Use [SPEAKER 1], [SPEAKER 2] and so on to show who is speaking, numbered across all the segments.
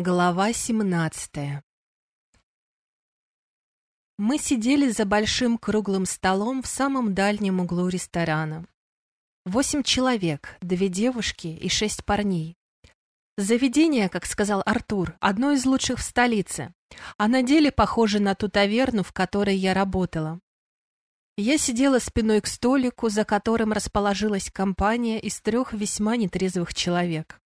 [SPEAKER 1] Глава 17 Мы сидели за большим круглым столом в самом дальнем углу ресторана. Восемь человек, две девушки и шесть парней. Заведение, как сказал Артур, одно из лучших в столице, а на деле похоже на ту таверну, в которой я работала. Я сидела спиной к столику, за которым расположилась компания из трех весьма нетрезвых человек.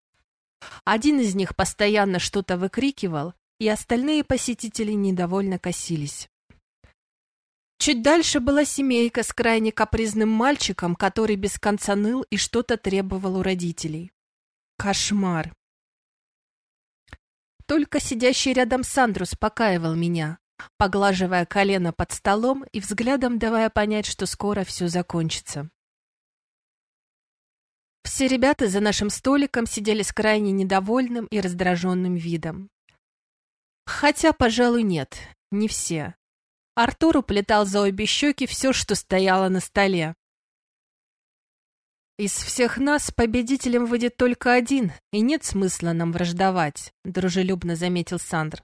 [SPEAKER 1] Один из них постоянно что-то выкрикивал, и остальные посетители недовольно косились. Чуть дальше была семейка с крайне капризным мальчиком, который без конца ныл и что-то требовал у родителей. Кошмар. Только сидящий рядом Сандр успокаивал меня, поглаживая колено под столом и взглядом давая понять, что скоро все закончится. Все ребята за нашим столиком сидели с крайне недовольным и раздраженным видом. Хотя, пожалуй, нет, не все. Артур уплетал за обе щеки все, что стояло на столе. «Из всех нас победителем выйдет только один, и нет смысла нам враждовать», — дружелюбно заметил Сандр.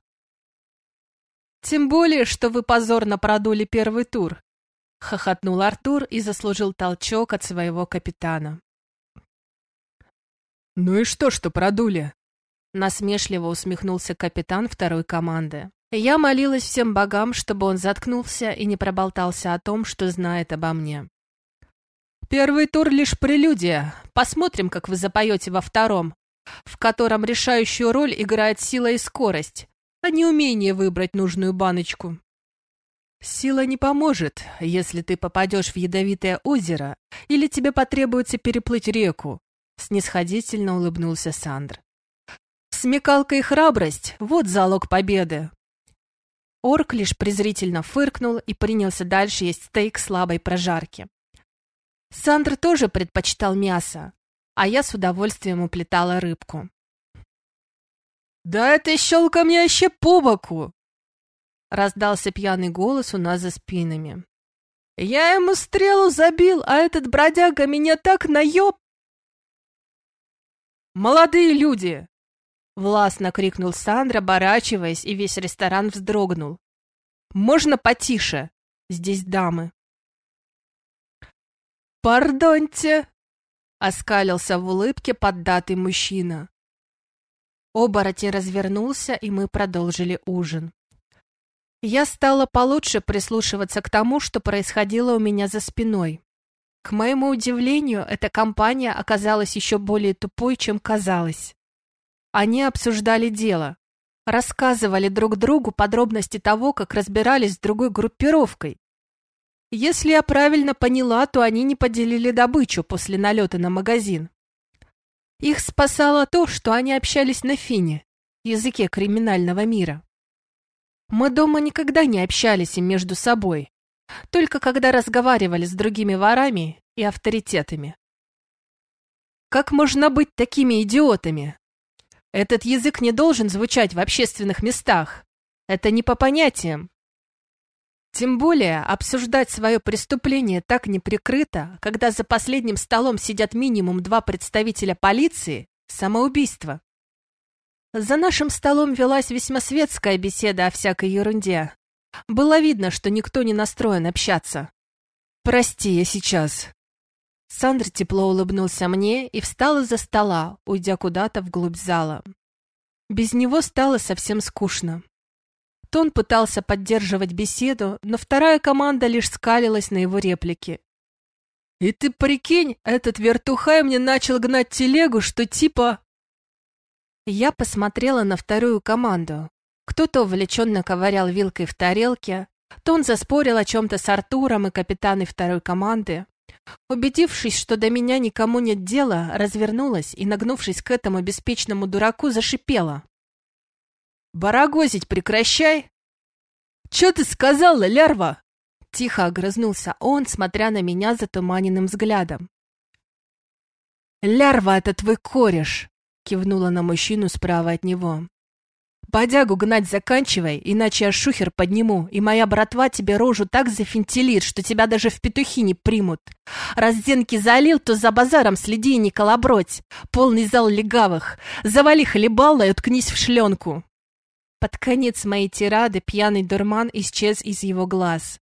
[SPEAKER 1] «Тем более, что вы позорно продули первый тур», — хохотнул Артур и заслужил толчок от своего капитана.
[SPEAKER 2] «Ну и что, что продули?»
[SPEAKER 1] Насмешливо усмехнулся капитан второй команды. Я молилась всем богам, чтобы он заткнулся и не проболтался о том, что знает обо мне. «Первый тур лишь прелюдия. Посмотрим, как вы запоете во втором, в котором решающую роль играет сила и скорость, а не умение выбрать нужную баночку». «Сила не поможет, если ты попадешь в ядовитое озеро или тебе потребуется переплыть реку», снисходительно улыбнулся Сандр. Смекалка и храбрость — вот залог победы. Орк лишь презрительно фыркнул и принялся дальше есть стейк слабой прожарки. Сандр тоже предпочитал мясо, а я с удовольствием уплетала рыбку.
[SPEAKER 2] «Да это щелка мне еще по боку!»
[SPEAKER 1] Раздался пьяный голос у нас за спинами.
[SPEAKER 2] «Я ему стрелу забил, а этот бродяга меня так наеб...» «Молодые люди!» Властно крикнул Сандра, оборачиваясь, и весь ресторан вздрогнул. «Можно потише? Здесь дамы».
[SPEAKER 1] «Пардоньте!» — оскалился в улыбке поддатый мужчина. Оборотень развернулся, и мы продолжили ужин. Я стала получше прислушиваться к тому, что происходило у меня за спиной. К моему удивлению, эта компания оказалась еще более тупой, чем казалось. Они обсуждали дело, рассказывали друг другу подробности того, как разбирались с другой группировкой. Если я правильно поняла, то они не поделили добычу после налета на магазин. Их спасало то, что они общались на фине, языке криминального мира. Мы дома никогда не общались им между собой, только когда разговаривали с другими ворами и авторитетами. Как можно быть такими идиотами? Этот язык не должен звучать в общественных местах. Это не по понятиям. Тем более обсуждать свое преступление так неприкрыто, когда за последним столом сидят минимум два представителя полиции – самоубийство. За нашим столом велась весьма светская беседа о всякой ерунде, было видно, что никто не настроен общаться. «Прости, я сейчас». Сандр тепло улыбнулся мне и встал из-за стола, уйдя куда-то вглубь зала. Без него стало совсем скучно. Тон пытался поддерживать беседу, но вторая команда лишь скалилась на его реплики. «И ты прикинь, этот вертухай мне начал гнать телегу, что типа...» Я посмотрела на вторую команду. Кто-то увлеченно ковырял вилкой в тарелке, то он заспорил о чем-то с Артуром и капитаной второй команды. Убедившись, что до меня никому нет дела, развернулась и, нагнувшись к этому беспечному дураку, зашипела. «Барагозить прекращай!» «Че ты сказала, лярва?» Тихо огрызнулся он, смотря на меня затуманенным взглядом. «Лярва — это твой кореш!» — кивнула на мужчину справа от него.
[SPEAKER 2] Бодягу гнать заканчивай, иначе я шухер подниму, и моя братва тебе рожу так зафентилит, что тебя даже в петухи не примут. Раз зенки залил, то за базаром следи и не колобродь. Полный зал легавых. Завали хлебала и уткнись в шленку. Под конец моей тирады пьяный дурман исчез из его глаз.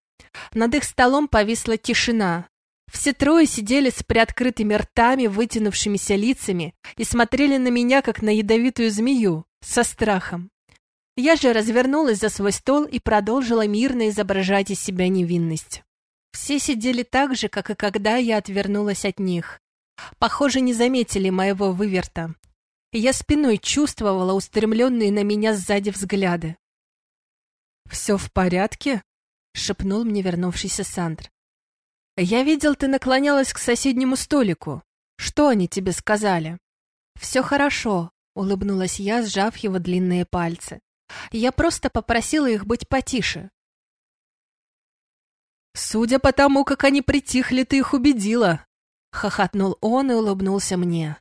[SPEAKER 2] Над их столом повисла тишина. Все трое сидели с приоткрытыми ртами, вытянувшимися лицами и смотрели на меня, как на ядовитую змею, со страхом. Я же развернулась за свой стол и продолжила мирно изображать из себя невинность. Все сидели так же, как и когда я отвернулась от них. Похоже, не заметили моего выверта. Я спиной чувствовала устремленные на меня сзади взгляды. «Все в порядке?» — шепнул мне вернувшийся Сандр. «Я видел, ты наклонялась к соседнему столику. Что они тебе сказали?» «Все хорошо», — улыбнулась я, сжав его длинные пальцы. Я просто попросила их быть потише.
[SPEAKER 1] «Судя по тому, как они притихли, ты их убедила!» — хохотнул он и улыбнулся мне.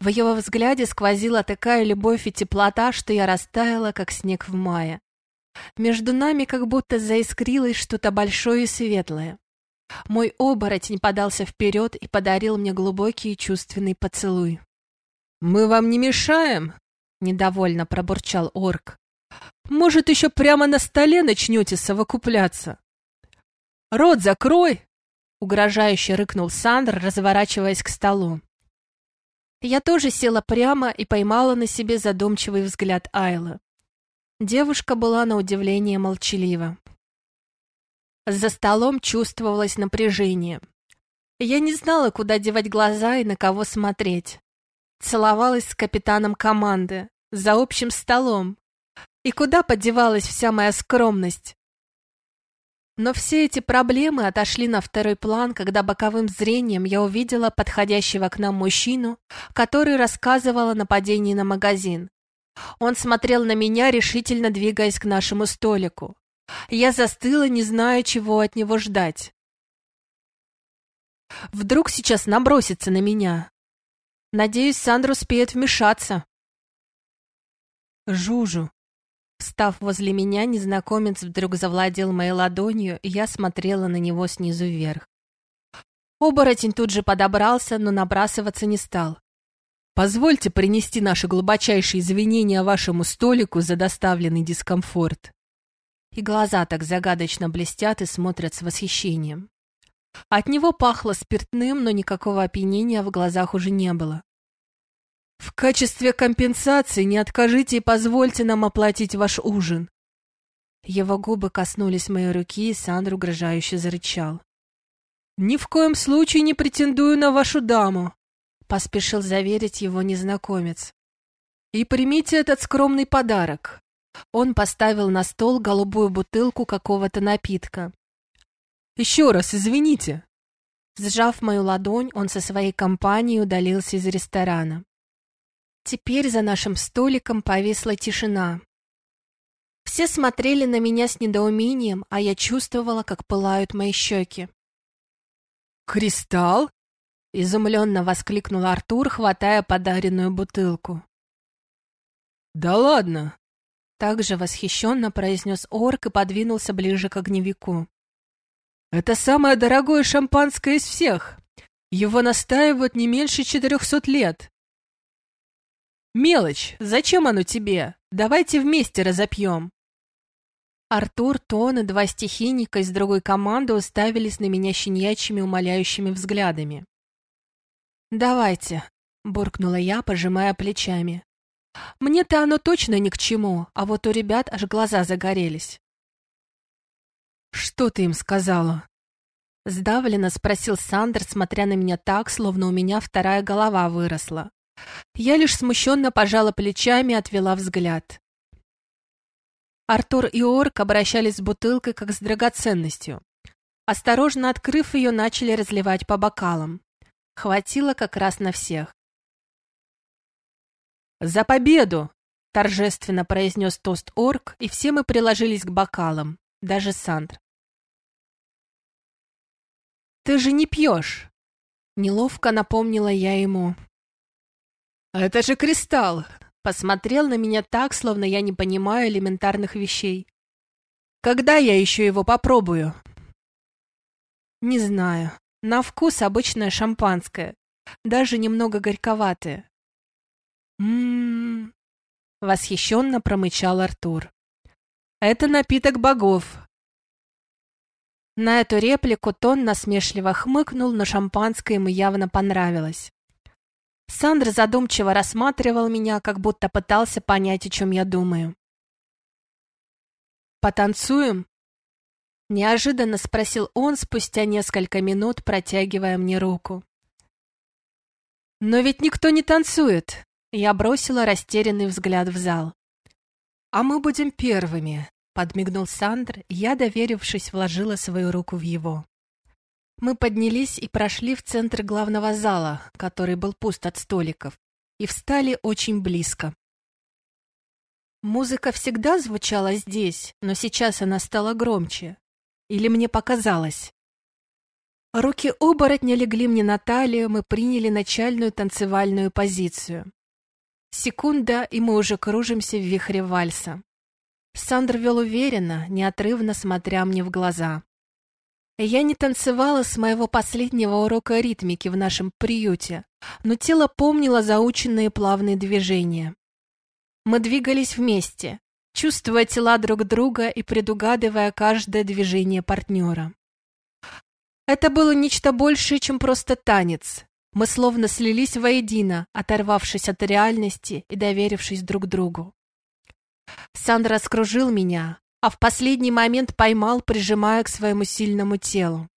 [SPEAKER 1] В его взгляде сквозила такая любовь и теплота, что я растаяла, как снег в мае. Между нами как будто заискрилось что-то большое и светлое. Мой оборотень подался вперед и подарил мне глубокий и чувственный поцелуй. «Мы вам не мешаем?» — недовольно пробурчал орк. Может, еще прямо на столе начнете совокупляться? Рот закрой! Угрожающе рыкнул Сандр, разворачиваясь к столу. Я тоже села прямо и поймала на себе задумчивый взгляд Айлы. Девушка была на удивление молчалива. За столом чувствовалось напряжение. Я не знала, куда девать глаза и на кого смотреть. Целовалась с капитаном команды, за общим столом, и куда подевалась вся моя скромность? Но все эти проблемы отошли на второй план, когда боковым зрением я увидела подходящего к нам мужчину, который рассказывал о нападении на магазин. Он смотрел на меня, решительно двигаясь к нашему столику. Я застыла, не зная, чего от него ждать. Вдруг сейчас набросится на меня. Надеюсь, Сандра успеет вмешаться. Жужу, Встав возле меня, незнакомец вдруг завладел моей ладонью, и я смотрела на него снизу вверх. Оборотень тут же подобрался, но набрасываться не стал. «Позвольте принести наши глубочайшие извинения вашему столику за доставленный дискомфорт». И глаза так загадочно блестят и смотрят с восхищением. От него пахло спиртным, но никакого опьянения в глазах уже не было. В качестве компенсации не откажите и позвольте нам оплатить ваш ужин. Его губы коснулись моей руки, и Сандр угрожающе зарычал. «Ни в коем случае не претендую на вашу даму», — поспешил заверить его незнакомец. «И примите этот скромный подарок». Он поставил на стол голубую бутылку какого-то напитка. «Еще раз извините». Сжав мою ладонь, он со своей компанией удалился из ресторана. Теперь за нашим столиком повисла тишина. Все смотрели на меня с недоумением, а я чувствовала, как пылают мои щеки. «Кристалл?» — изумленно воскликнул Артур, хватая подаренную бутылку. «Да ладно!» — также восхищенно произнес орк и подвинулся ближе к огневику. «Это самое дорогое шампанское из всех! Его настаивают не меньше четырехсот лет!» «Мелочь, зачем оно тебе? Давайте вместе разопьем». Артур, Тон и два стихийника из другой команды уставились на меня щенячьими умоляющими взглядами. «Давайте», — буркнула я, пожимая плечами. «Мне-то оно точно ни к чему, а вот у ребят аж глаза загорелись». «Что ты им сказала?» Сдавленно спросил Сандер, смотря на меня так, словно у меня вторая голова выросла. Я лишь смущенно пожала плечами и отвела взгляд. Артур и Орк обращались с бутылкой как с драгоценностью. Осторожно открыв ее, начали разливать по бокалам. Хватило как раз на всех. «За победу!» — торжественно произнес тост Орк, и все мы приложились к бокалам, даже Сандр. «Ты же не пьешь!» Неловко напомнила я ему. «Это же кристалл!» — посмотрел на меня так, словно я не понимаю элементарных вещей. Когда я еще его попробую? Не знаю. На вкус обычное шампанское, даже немного горьковатое. Ммм, восхищенно промычал Артур. Это напиток богов. На эту реплику Тон насмешливо хмыкнул, но шампанское ему явно понравилось. Сандр задумчиво рассматривал меня, как будто пытался понять, о чем я думаю. «Потанцуем?» Неожиданно спросил он спустя несколько минут, протягивая мне руку. «Но ведь никто не танцует!» Я бросила растерянный взгляд в зал. «А мы будем первыми», — подмигнул Сандр, я, доверившись, вложила свою руку в его. Мы поднялись и прошли в центр главного зала, который был пуст от столиков, и встали очень близко. Музыка всегда звучала здесь, но сейчас она стала громче. Или мне показалось? Руки оборотня легли мне на талию, мы приняли начальную танцевальную позицию. Секунда, и мы уже кружимся в вихре вальса. Сандр вел уверенно, неотрывно смотря мне в глаза. Я не танцевала с моего последнего урока ритмики в нашем приюте, но тело помнило заученные плавные движения. Мы двигались вместе, чувствуя тела друг друга и предугадывая каждое движение партнера. Это было нечто большее, чем просто танец. Мы словно слились воедино, оторвавшись от реальности и доверившись друг другу. Сандра скружил меня, а в последний момент поймал, прижимая к своему сильному телу.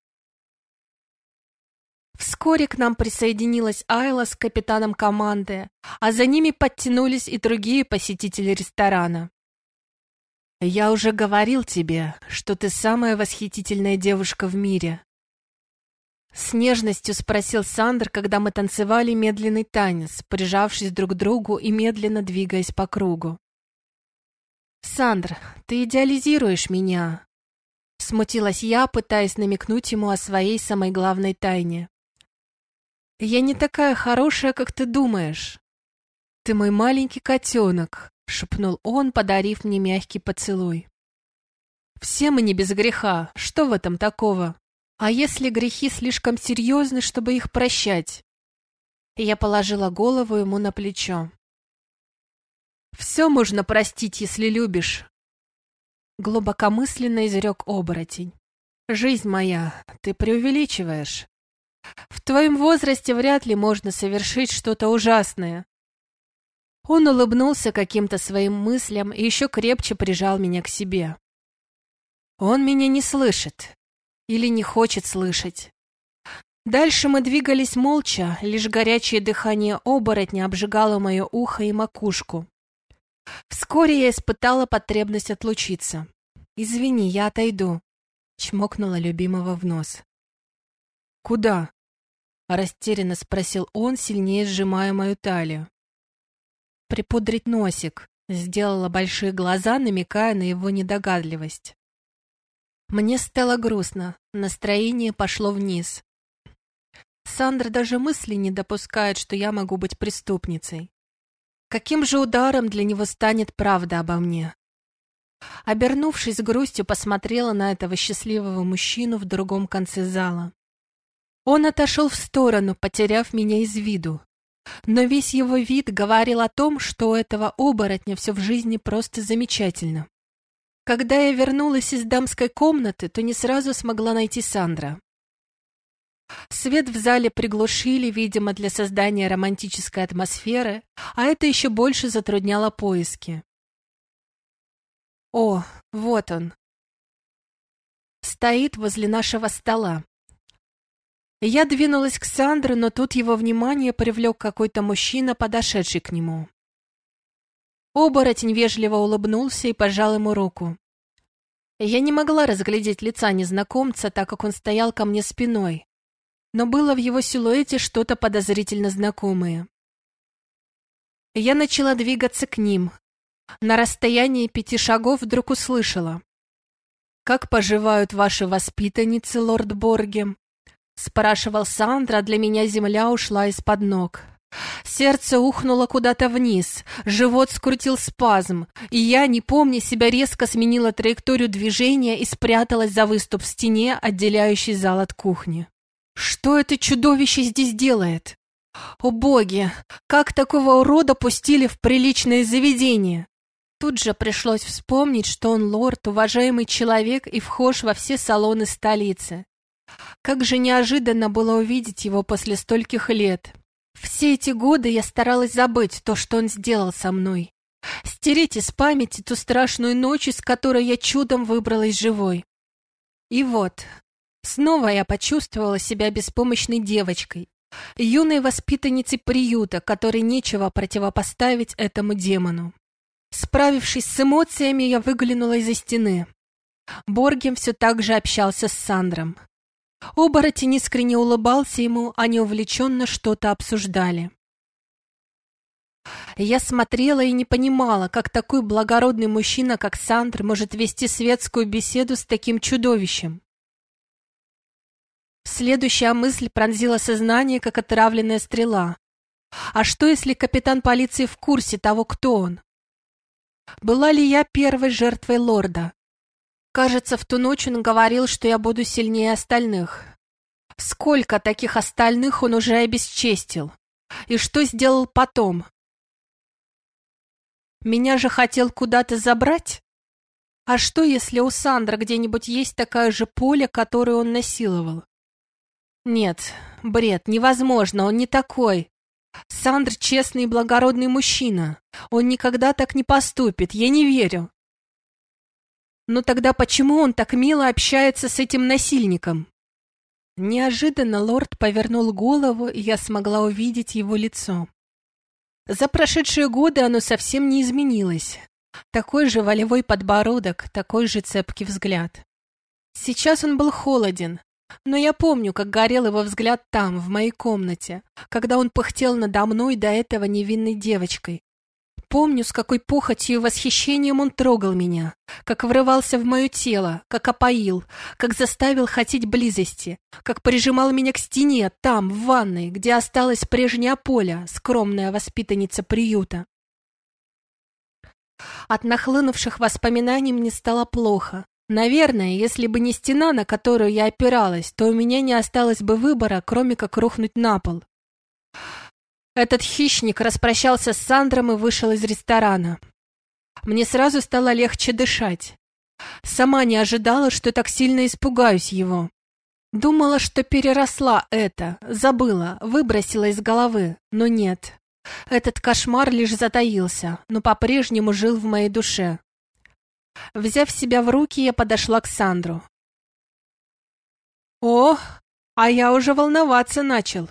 [SPEAKER 1] Вскоре к нам присоединилась Айла с капитаном команды, а за ними подтянулись и другие посетители ресторана. «Я уже говорил тебе, что ты самая восхитительная девушка в мире», с нежностью спросил Сандр, когда мы танцевали медленный танец, прижавшись друг к другу и медленно двигаясь по кругу. «Сандр, ты идеализируешь меня!» Смутилась я, пытаясь намекнуть ему о своей самой главной тайне. «Я не такая хорошая, как ты думаешь. Ты мой маленький котенок», — шепнул он, подарив мне мягкий поцелуй. «Все мы не без греха. Что в этом такого? А если грехи слишком серьезны, чтобы их прощать?» Я положила голову ему на плечо. Все можно простить, если любишь. Глубокомысленно изрек оборотень. Жизнь моя, ты преувеличиваешь. В твоем возрасте вряд ли можно совершить что-то ужасное. Он улыбнулся каким-то своим мыслям и еще крепче прижал меня к себе. Он меня не слышит. Или не хочет слышать. Дальше мы двигались молча, лишь горячее дыхание оборотня обжигало мое ухо и макушку. Вскоре я испытала потребность отлучиться. «Извини, я отойду», — чмокнула любимого в нос. «Куда?» — растерянно спросил он, сильнее сжимая мою талию. «Припудрить носик», — сделала большие глаза, намекая на его недогадливость. Мне стало грустно, настроение пошло вниз. Сандра даже мысли не допускает, что я могу быть преступницей. Каким же ударом для него станет правда обо мне? Обернувшись с грустью, посмотрела на этого счастливого мужчину в другом конце зала. Он отошел в сторону, потеряв меня из виду. Но весь его вид говорил о том, что у этого оборотня все в жизни просто замечательно. Когда я вернулась из дамской комнаты, то не сразу смогла найти Сандра. Свет в зале приглушили, видимо, для создания романтической атмосферы, а это еще больше затрудняло поиски. О, вот он. Стоит возле нашего стола. Я двинулась к Сандру, но тут его внимание привлек какой-то мужчина, подошедший к нему. Оборотень вежливо улыбнулся и пожал ему руку. Я не могла разглядеть лица незнакомца, так как он стоял ко мне спиной, но было в его силуэте что-то подозрительно знакомое. Я начала двигаться к ним. На расстоянии пяти шагов вдруг услышала. «Как поживают ваши воспитанницы, лорд Борге?» Спрашивал Сандра, для меня земля ушла из-под ног. Сердце ухнуло куда-то вниз, живот скрутил спазм, и я, не помня себя, резко сменила траекторию движения и спряталась за выступ в стене, отделяющий зал от кухни. Что это чудовище здесь делает? О боги, как такого урода пустили в приличное заведение? Тут же пришлось вспомнить, что он лорд, уважаемый человек и вхож во все салоны столицы. Как же неожиданно было увидеть его после стольких лет. Все эти годы я старалась забыть то, что он сделал со мной. Стереть из памяти ту страшную ночь, из которой я чудом выбралась живой. И вот, снова я почувствовала себя беспомощной девочкой, юной воспитанницей приюта, которой нечего противопоставить этому демону. Справившись с эмоциями, я выглянула из-за стены. Боргем все так же общался с Сандром. Оборотень искренне улыбался ему, они увлеченно что-то обсуждали. Я смотрела и не понимала, как такой благородный мужчина, как Сандр, может вести светскую беседу с таким чудовищем. Следующая мысль пронзила сознание, как отравленная стрела. А что, если капитан полиции в курсе того, кто он? Была ли я первой жертвой лорда? Кажется, в ту ночь он говорил, что я буду сильнее остальных. Сколько таких остальных он уже обесчестил? И что сделал потом? Меня же хотел куда-то забрать? А что, если у Сандра где-нибудь есть такая же поле, которую он насиловал? Нет, бред, невозможно, он не такой. Сандр честный и благородный мужчина. Он никогда так не поступит, я не верю. Но тогда почему он так мило общается с этим насильником? Неожиданно лорд повернул голову, и я смогла увидеть его лицо. За прошедшие годы оно совсем не изменилось. Такой же волевой подбородок, такой же цепкий взгляд. Сейчас он был холоден, но я помню, как горел его взгляд там, в моей комнате, когда он пыхтел надо мной до этого невинной девочкой. Помню, с какой похотью и восхищением он трогал меня, как врывался в мое тело, как опоил, как заставил хотеть близости, как прижимал меня к стене, там, в ванной, где осталась прежняя Поля, скромная воспитанница приюта. От нахлынувших воспоминаний мне стало плохо, Наверное, если бы не стена, на которую я опиралась, то у меня не осталось бы выбора, кроме как рухнуть на пол. Этот хищник распрощался с Сандром и вышел из ресторана. Мне сразу стало легче дышать. Сама не ожидала, что так сильно испугаюсь его. Думала, что переросла это, забыла, выбросила из головы, но нет. Этот кошмар лишь затаился, но по-прежнему жил в моей душе. Взяв себя в руки, я подошла к Сандру. «О, а я уже волноваться начал!»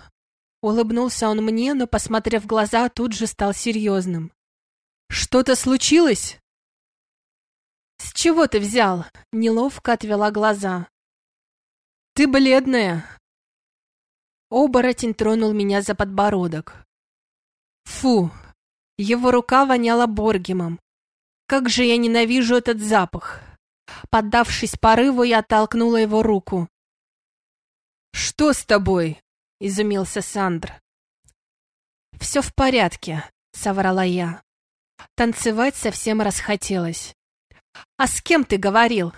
[SPEAKER 1] Улыбнулся он мне, но, посмотрев в глаза, тут же стал серьезным. «Что-то случилось?» «С чего ты взял?» — неловко отвела глаза. «Ты бледная!» Оборотень тронул меня за подбородок. Фу! Его рука воняла боргемом, как же я ненавижу этот запах! Поддавшись порыву, я оттолкнула его руку. «Что с тобой?» — изумился Сандр. «Все в порядке», — соврала я. Танцевать совсем расхотелось. «А с кем ты говорил?»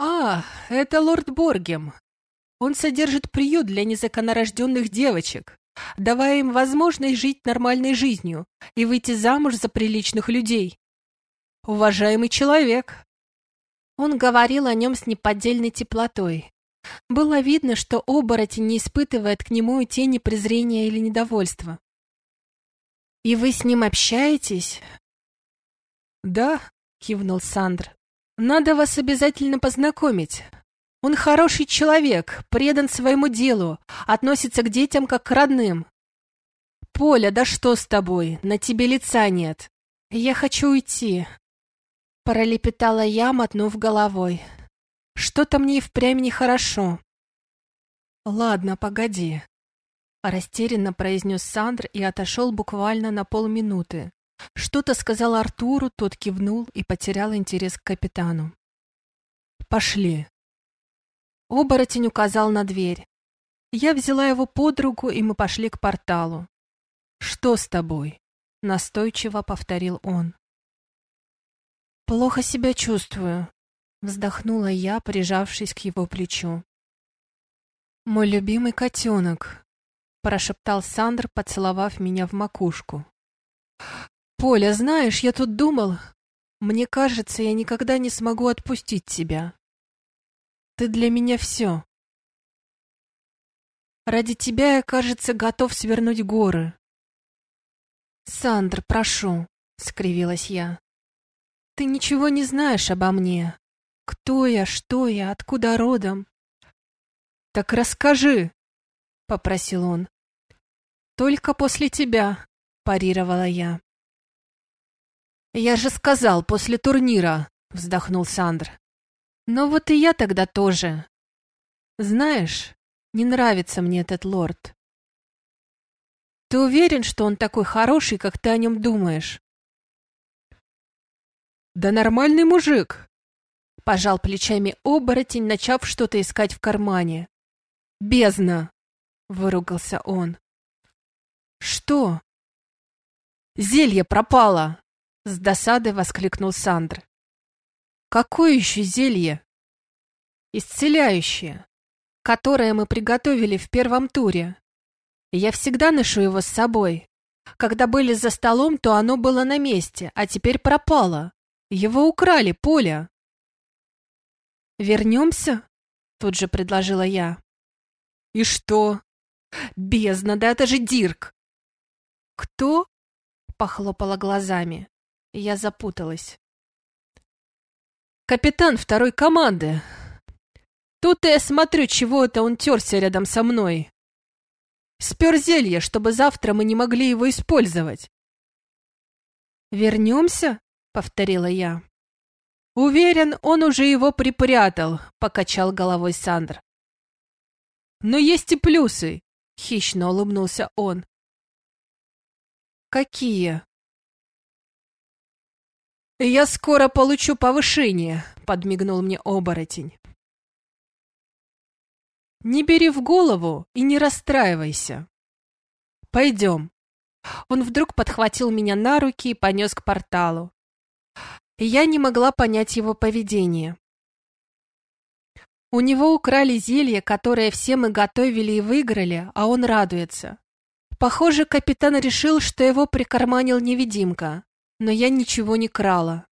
[SPEAKER 1] «А, это лорд Боргем. Он содержит приют для незаконнорожденных девочек давая им возможность жить нормальной жизнью и выйти замуж за приличных людей. Уважаемый человек. Он говорил о нем с неподдельной теплотой. Было видно, что оборотень не испытывает к нему и тени презрения или недовольства. «И вы с ним общаетесь?» «Да», — кивнул Сандр. «Надо вас обязательно познакомить. Он хороший человек, предан своему делу, относится к детям как к родным. Поля, да что с тобой? На тебе лица нет. Я хочу уйти. Пролепетала я, мотнув головой. Что-то мне и впрямь нехорошо. Ладно, погоди. Растерянно произнес Сандр и отошел буквально на полминуты. Что-то сказал Артуру, тот кивнул и потерял интерес к капитану. «Пошли», Оборотень указал на дверь. Я взяла его под руку, и мы пошли к порталу. «Что с тобой?» — настойчиво повторил он. «Плохо себя чувствую», — вздохнула я, прижавшись к его плечу. «Мой любимый котенок», — прошептал Сандр, поцеловав меня в макушку. «Поля, знаешь, я тут думал, мне кажется, я никогда не смогу отпустить тебя. Ты для меня все. Ради тебя я, кажется, готов свернуть горы». «Сандр, прошу», — скривилась я. «Ты ничего не знаешь обо мне. Кто я, что я, откуда родом?» «Так расскажи», — попросил он. «Только после тебя», — парировала я. «Я же сказал, после турнира», — вздохнул Сандр. «Но вот и я тогда тоже. Знаешь, не нравится мне этот лорд. Ты уверен, что он такой хороший, как ты о нем думаешь?» «Да нормальный мужик», — пожал плечами оборотень, начав что-то искать в кармане. «Бездна!» — выругался он. «Что?» «Зелье пропало!» — с досадой воскликнул Сандр. «Какое еще зелье?» «Исцеляющее, которое мы приготовили в первом туре. Я всегда ношу его с собой. Когда были за столом, то оно было на месте, а теперь пропало. Его украли, Поля». «Вернемся?» — тут же предложила я. «И что?» «Бездна, да это же Дирк!» «Кто?» — похлопала глазами. Я запуталась. «Капитан второй команды. Тут я смотрю, чего это он терся рядом со мной. Спер зелье, чтобы завтра мы не могли его использовать». «Вернемся?» — повторила я. «Уверен, он уже его припрятал», — покачал головой Сандр. Но есть и плюсы, хищно улыбнулся он. Какие? Я скоро получу повышение, подмигнул мне оборотень. Не бери в голову и не расстраивайся. Пойдем. Он вдруг подхватил меня на руки и понес к порталу. Я не могла понять его поведение. У него украли зелье, которое все мы готовили и выиграли, а он радуется. Похоже, капитан решил, что его прикарманил невидимка, но я ничего не крала.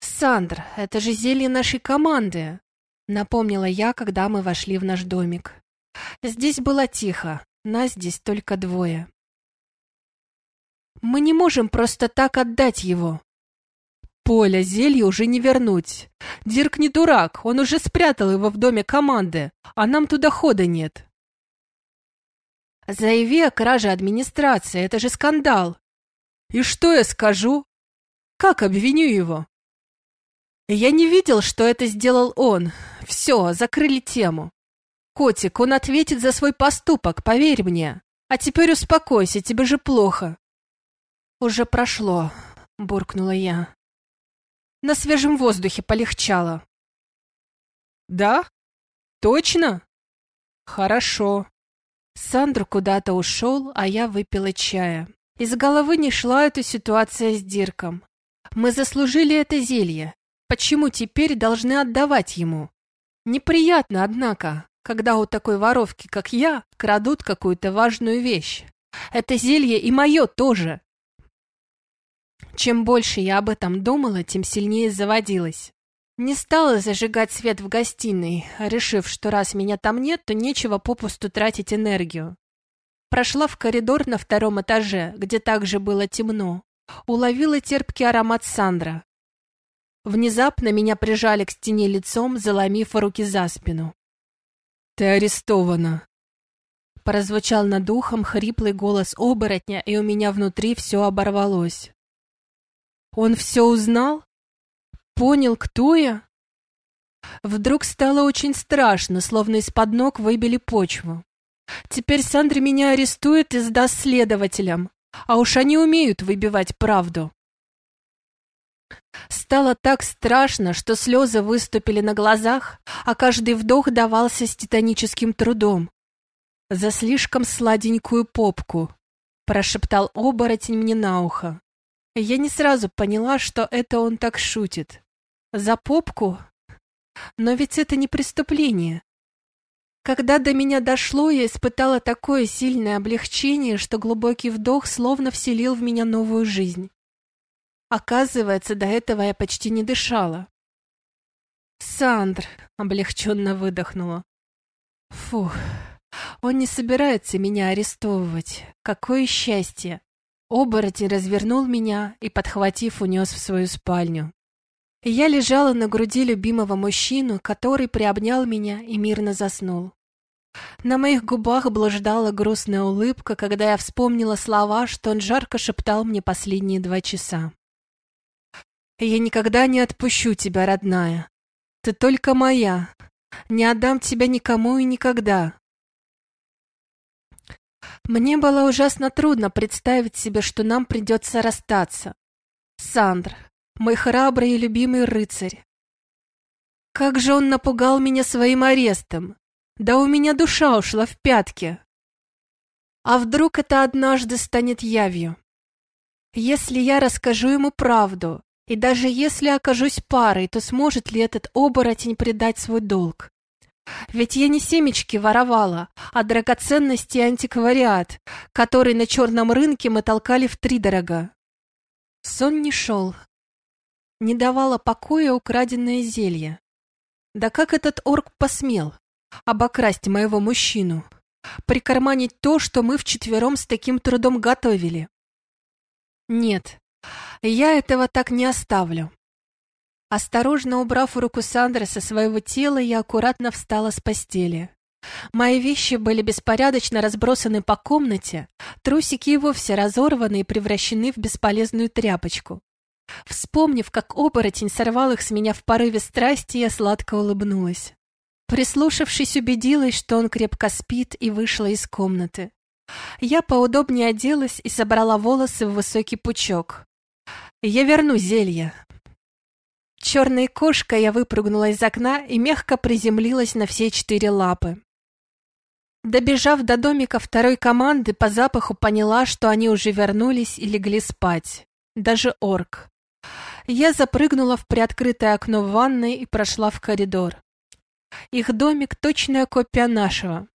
[SPEAKER 1] «Сандр, это же зелье нашей команды!» — напомнила я, когда мы вошли в наш домик. Здесь было тихо, нас здесь только двое. «Мы не можем просто так отдать его», Поля зелье уже не вернуть. Дирк не дурак, он уже спрятал его в доме команды, а нам туда хода нет. Заяви о краже администрации, это же скандал. И что я скажу? Как обвиню его? Я не видел, что это сделал он. Все, закрыли тему. Котик, он ответит за свой поступок, поверь мне. А теперь успокойся, тебе же плохо. Уже прошло, буркнула я. На свежем воздухе полегчало. Да? Точно? Хорошо. Сандр куда-то ушел, а я выпила чая. Из головы не шла эта ситуация с Дирком. Мы заслужили это зелье. Почему теперь должны отдавать ему? Неприятно, однако, когда у такой воровки, как я, крадут какую-то важную вещь. Это зелье и мое тоже. Чем больше я об этом думала, тем сильнее заводилась. Не стала зажигать свет в гостиной, решив, что раз меня там нет, то нечего попусту тратить энергию. Прошла в коридор на втором этаже, где также было темно. Уловила терпкий аромат Сандра. Внезапно меня прижали к стене лицом, заломив руки за спину. «Ты арестована!» Прозвучал над ухом хриплый голос оборотня, и у меня внутри все оборвалось. Он все узнал? Понял, кто я? Вдруг стало очень страшно, словно из-под ног выбили почву. Теперь Сандра меня арестует и сдаст следователям, а уж они умеют выбивать правду. Стало так страшно, что слезы выступили на глазах, а каждый вдох давался с титаническим трудом. за слишком сладенькую попку», — прошептал оборотень мне на ухо. Я не сразу поняла, что это он так шутит. «За попку? Но ведь это не преступление». Когда до меня дошло, я испытала такое сильное облегчение, что глубокий вдох словно вселил в меня новую жизнь. Оказывается, до этого я почти не дышала. «Сандр!» — облегченно выдохнула. «Фух, он не собирается меня арестовывать. Какое счастье!» Оборотень развернул меня и, подхватив, унес в свою спальню. Я лежала на груди любимого мужчину, который приобнял меня и мирно заснул. На моих губах блуждала грустная улыбка, когда я вспомнила слова, что он жарко шептал мне последние два часа. Я никогда не отпущу тебя, родная. Ты только моя. Не отдам тебя никому и никогда. Мне было ужасно трудно представить себе, что нам придется расстаться. Сандр, мой храбрый и любимый рыцарь. Как же он напугал меня своим арестом. Да у меня душа ушла в пятки. А вдруг это однажды станет явью? Если я расскажу ему правду, и даже если окажусь парой, то сможет ли этот оборотень предать свой долг? Ведь я не семечки воровала, а драгоценности и антиквариат, который на черном рынке мы толкали втридорога. Сон не шел. Не давало покоя украденное зелье. Да как этот орк посмел обокрасть моего мужчину? Прикарманить то, что мы вчетвером с таким трудом готовили? Нет, я этого так не оставлю. Осторожно убрав руку Сандры со своего тела, я аккуратно встала с постели. Мои вещи были беспорядочно разбросаны по комнате, трусики и вовсе разорваны и превращены в бесполезную тряпочку. Вспомнив, как оборотень сорвал их с меня в порыве страсти, я сладко улыбнулась. Прислушавшись, убедилась, что он крепко спит, и вышла из комнаты. Я поудобнее оделась и собрала волосы в высокий пучок. Я верну зелье. Черной кошкой я выпрыгнула из окна и мягко приземлилась на все четыре лапы. Добежав до домика второй команды, по запаху поняла, что они уже вернулись и легли спать. Даже орк. Я запрыгнула в приоткрытое окно в ванной и прошла в коридор. Их домик — точная копия нашего.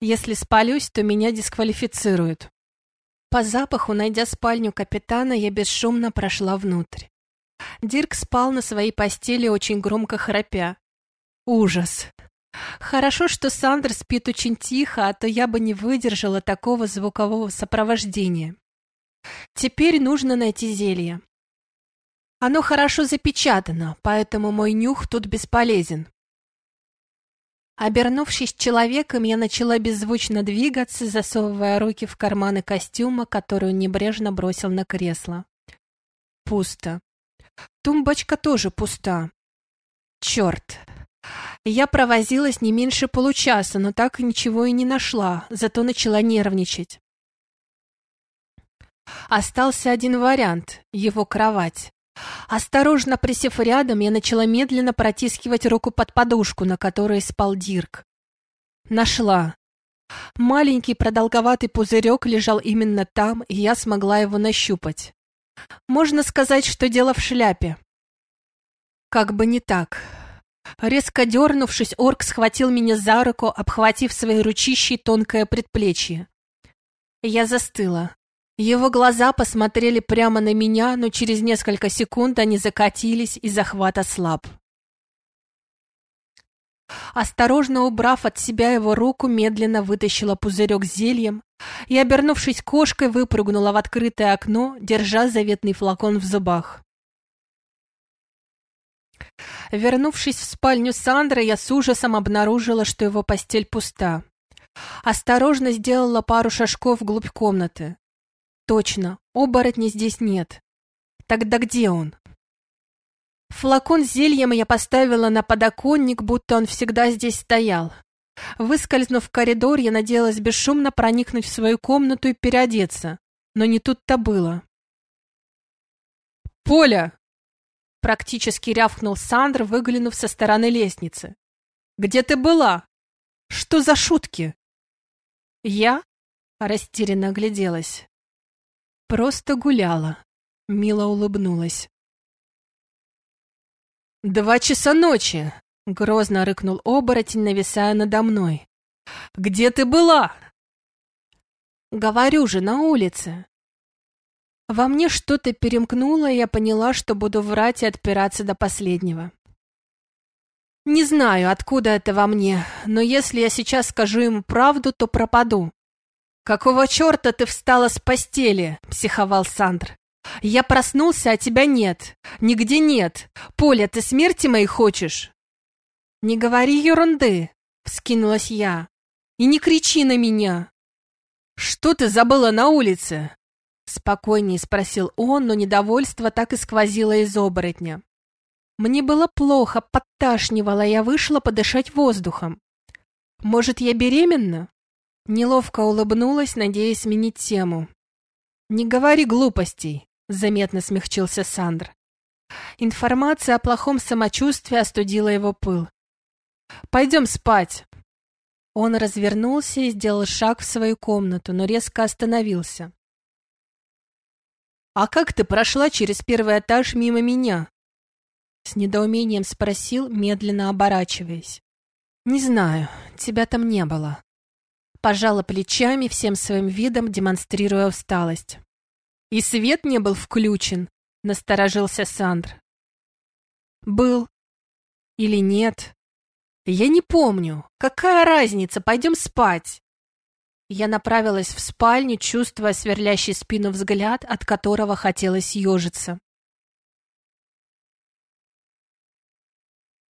[SPEAKER 1] Если спалюсь, то меня дисквалифицируют. По запаху, найдя спальню капитана, я бесшумно прошла внутрь. Дирк спал на своей постели, очень громко храпя. Ужас! Хорошо, что Сандер спит очень тихо, а то я бы не выдержала такого звукового сопровождения. Теперь нужно найти зелье. Оно хорошо запечатано, поэтому мой нюх тут бесполезен. Обернувшись человеком, я начала беззвучно двигаться, засовывая руки в карманы костюма, который небрежно бросил на кресло. Пусто. Тумбочка тоже пуста. Черт. Я провозилась не меньше получаса, но так ничего и не нашла, зато начала нервничать. Остался один вариант — его кровать. Осторожно присев рядом, я начала медленно протискивать руку под подушку, на которой спал Дирк. Нашла. Маленький продолговатый пузырек лежал именно там, и я смогла его нащупать. Можно сказать, что дело в шляпе. Как бы не так. Резко дернувшись, орк схватил меня за руку, обхватив своей ручищей тонкое предплечье. Я застыла. Его глаза посмотрели прямо на меня, но через несколько секунд они закатились, и захват ослаб. Осторожно убрав от себя его руку, медленно вытащила пузырек с зельем и, обернувшись кошкой, выпрыгнула в открытое окно, держа заветный флакон в зубах. Вернувшись в спальню Сандры, я с ужасом обнаружила, что его постель пуста. Осторожно сделала пару шажков вглубь комнаты. Точно, оборотня здесь нет. Тогда где он? Флакон с зельем я поставила на подоконник, будто он всегда здесь стоял. Выскользнув в коридор, я надеялась бесшумно проникнуть в свою комнату и переодеться. Но не тут-то было. «Поля!» Практически рявкнул Сандр, выглянув со стороны лестницы. «Где ты была? Что за шутки?» Я растерянно огляделась. Просто гуляла. Мила улыбнулась. «Два часа ночи!» — грозно рыкнул оборотень, нависая надо мной. «Где ты была?» «Говорю же, на улице». Во мне что-то перемкнуло, и я поняла, что буду врать и отпираться до последнего. Не знаю, откуда это во мне, но если я сейчас скажу ему правду, то пропаду. «Какого черта ты встала с постели?» — психовал Сандр. «Я проснулся, а тебя нет. Нигде нет. Поля, ты смерти моей хочешь?» «Не говори ерунды!» — вскинулась я. «И не кричи на меня!» «Что ты забыла на улице?» Спокойнее спросил он, но недовольство так и сквозило из оборотня. Мне было плохо, подташнивало, я вышла подышать воздухом. «Может, я беременна?» Неловко улыбнулась, надеясь сменить тему. «Не говори глупостей», — заметно смягчился Сандр. Информация о плохом самочувствии остудила его пыл. «Пойдем спать». Он развернулся и сделал шаг в свою комнату, но резко остановился. «А как ты прошла через первый этаж мимо меня?» С недоумением спросил, медленно оборачиваясь. «Не знаю, тебя там не было». Пожала плечами, всем своим видом демонстрируя усталость. «И свет не был включен», — насторожился Сандр. «Был. Или нет?» «Я не помню. Какая разница? Пойдем спать!» Я направилась в спальню, чувствуя сверлящий спину взгляд, от которого хотелось ежиться.